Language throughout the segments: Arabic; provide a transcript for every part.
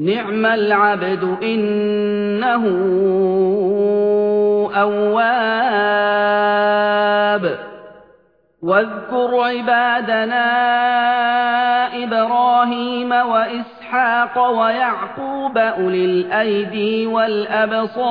نِّعْمَ الْعَبْدُ إِنَّهُ أَوَّابٌ. وَاذْكُرْ عِبَادَنَا إِبْرَاهِيمَ وَإِسْحَاقَ وَيَعْقُوبَ أُولِي الْأَيْدِي وَالْأَبْصَارِ.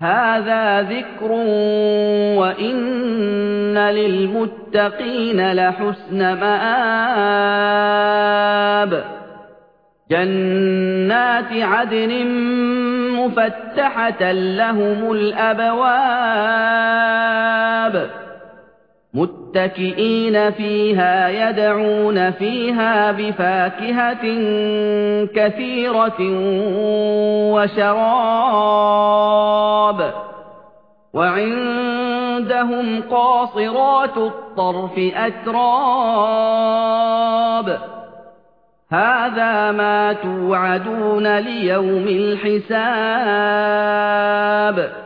هَٰذَا ذِكْرٌ وَإِنَّ لِلْمُتَّقِينَ لَحُسْنَ مَآبٍ. جَنَّاتِ عَدْنٍ مُّفَتَّحَةً لَّهُمُ الْأَبْوَابُ. مُتَّكِئِينَ فِيهَا يَدْعُونَ فِيهَا بِفَاكِهَةٍ كَثِيرَةٍ وَشَرَابٍ. وَعِندَهُمْ قَاصِرَاتُ الطَّرْفِ أَتْرَابٌ. هَٰذَا مَا تُوعَدُونَ لِيَوْمِ الْحِسَابِ.